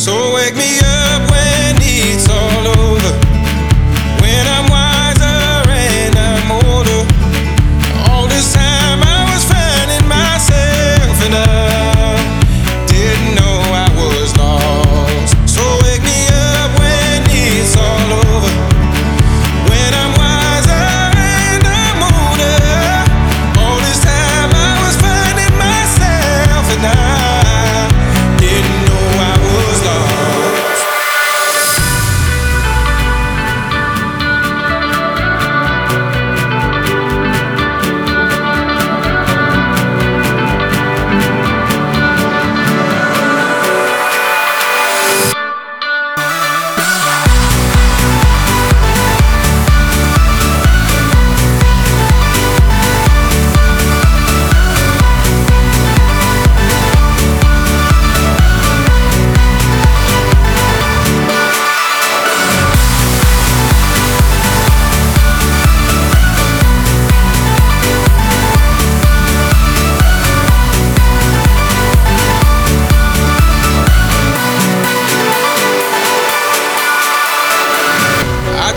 So wake me up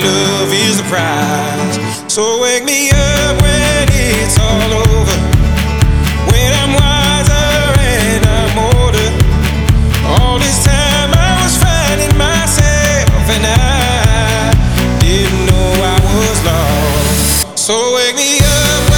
love is the prize. So wake me up when it's all over. When I'm wiser and I'm older. All this time I was finding myself and I didn't know I was lost. So wake me up.